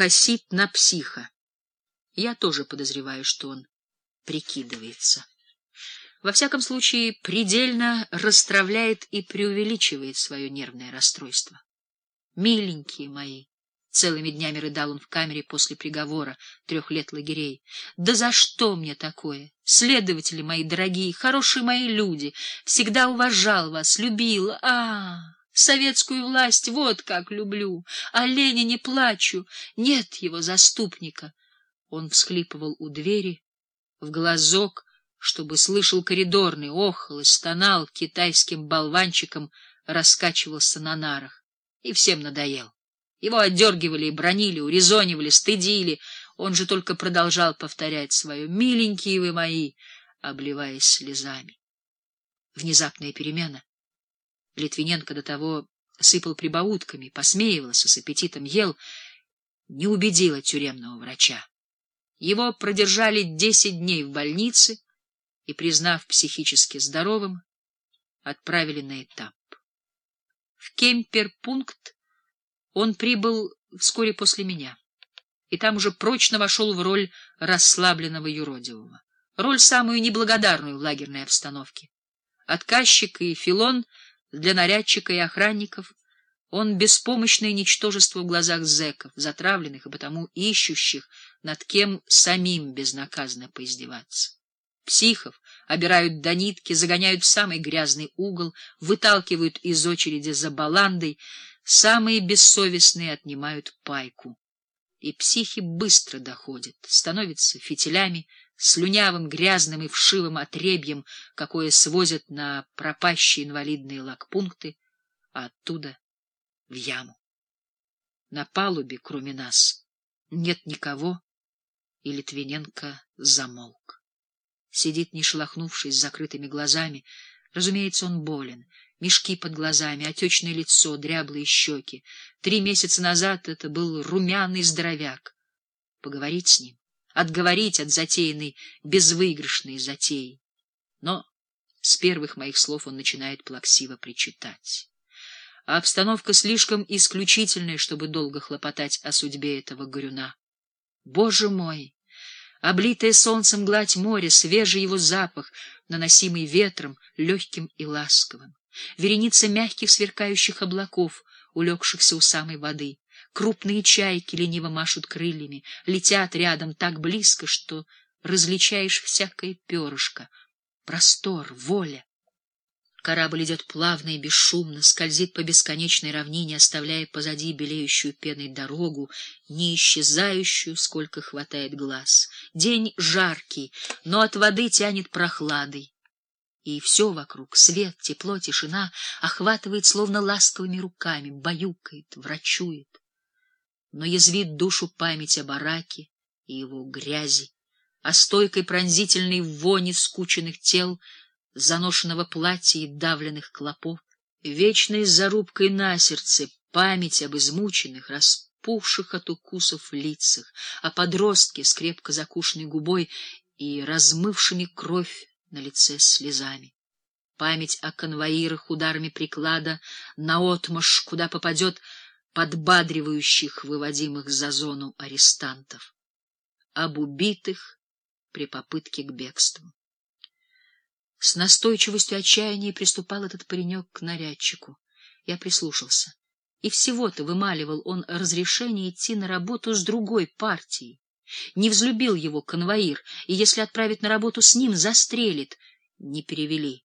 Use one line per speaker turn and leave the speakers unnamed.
косит на психа. Я тоже подозреваю, что он прикидывается. Во всяком случае, предельно расстравляет и преувеличивает свое нервное расстройство. Миленькие мои, целыми днями рыдал он в камере после приговора трех лет лагерей. Да за что мне такое? Следователи мои дорогие, хорошие мои люди, всегда уважал вас, любил. А, советскую власть вот как люблю. О Ленине плачу, нет его заступника. Он всхлипывал у двери, в глазок, чтобы слышал коридорный, охал и стонал китайским болванчиком, раскачивался на нарах. И всем надоел. Его отдергивали и бронили, урезонивали, стыдили. Он же только продолжал повторять свое «миленькие вы мои», обливаясь слезами. Внезапная перемена. Литвиненко до того сыпал прибаутками, посмеивался, с аппетитом ел, не убедила тюремного врача. Его продержали десять дней в больнице и, признав психически здоровым, отправили на этап. В кемперпункт он прибыл вскоре после меня, и там уже прочно вошел в роль расслабленного юродивого, роль самую неблагодарную в лагерной обстановке. Отказчик и филон для нарядчика и охранников — он беспомощное ничтожество в глазах зэков, затравленных и потому ищущих, над кем самим безнаказанно поиздеваться. Психов обирают до нитки, загоняют в самый грязный угол, выталкивают из очереди за баландой, самые бессовестные отнимают пайку. И психи быстро доходят, становятся фитилями, слюнявым, грязным и вшивым отребьем, какое свозят на пропащие инвалидные лагпункты, а оттуда в яму. На палубе, кроме нас, нет никого, и Литвиненко замолк. Сидит, не шелохнувшись, с закрытыми глазами. Разумеется, он болен. Мешки под глазами, отечное лицо, дряблые щеки. Три месяца назад это был румяный здоровяк. Поговорить с ним, отговорить от затеянной безвыигрышной затеи. Но с первых моих слов он начинает плаксиво причитать а обстановка слишком исключительная, чтобы долго хлопотать о судьбе этого горюна. Боже мой! Облитая солнцем гладь моря, свежий его запах, наносимый ветром, легким и ласковым. Вереница мягких сверкающих облаков, улегшихся у самой воды. Крупные чайки лениво машут крыльями, летят рядом так близко, что различаешь всякое перышко. Простор, воля. Корабль идет плавно и бесшумно, скользит по бесконечной равнине, оставляя позади белеющую пеной дорогу, не исчезающую, сколько хватает глаз. День жаркий, но от воды тянет прохладой. И все вокруг — свет, тепло, тишина — охватывает словно ласковыми руками, баюкает, врачует. Но язвит душу память о бараке и его грязи, о стойкой пронзительной воне скученных тел — заношенного платья и давленных клопов, вечной зарубкой на сердце память об измученных, распухших от укусов лицах, о подростке с крепко закушенной губой и размывшими кровь на лице слезами. Память о конвоирах ударами приклада наотмашь, куда попадет подбадривающих выводимых за зону арестантов. Об убитых при попытке к бегству. С настойчивостью отчаяния приступал этот паренек к нарядчику. Я прислушался. И всего-то вымаливал он разрешение идти на работу с другой партией. Не взлюбил его конвоир, и если отправить на работу с ним, застрелит. Не перевели.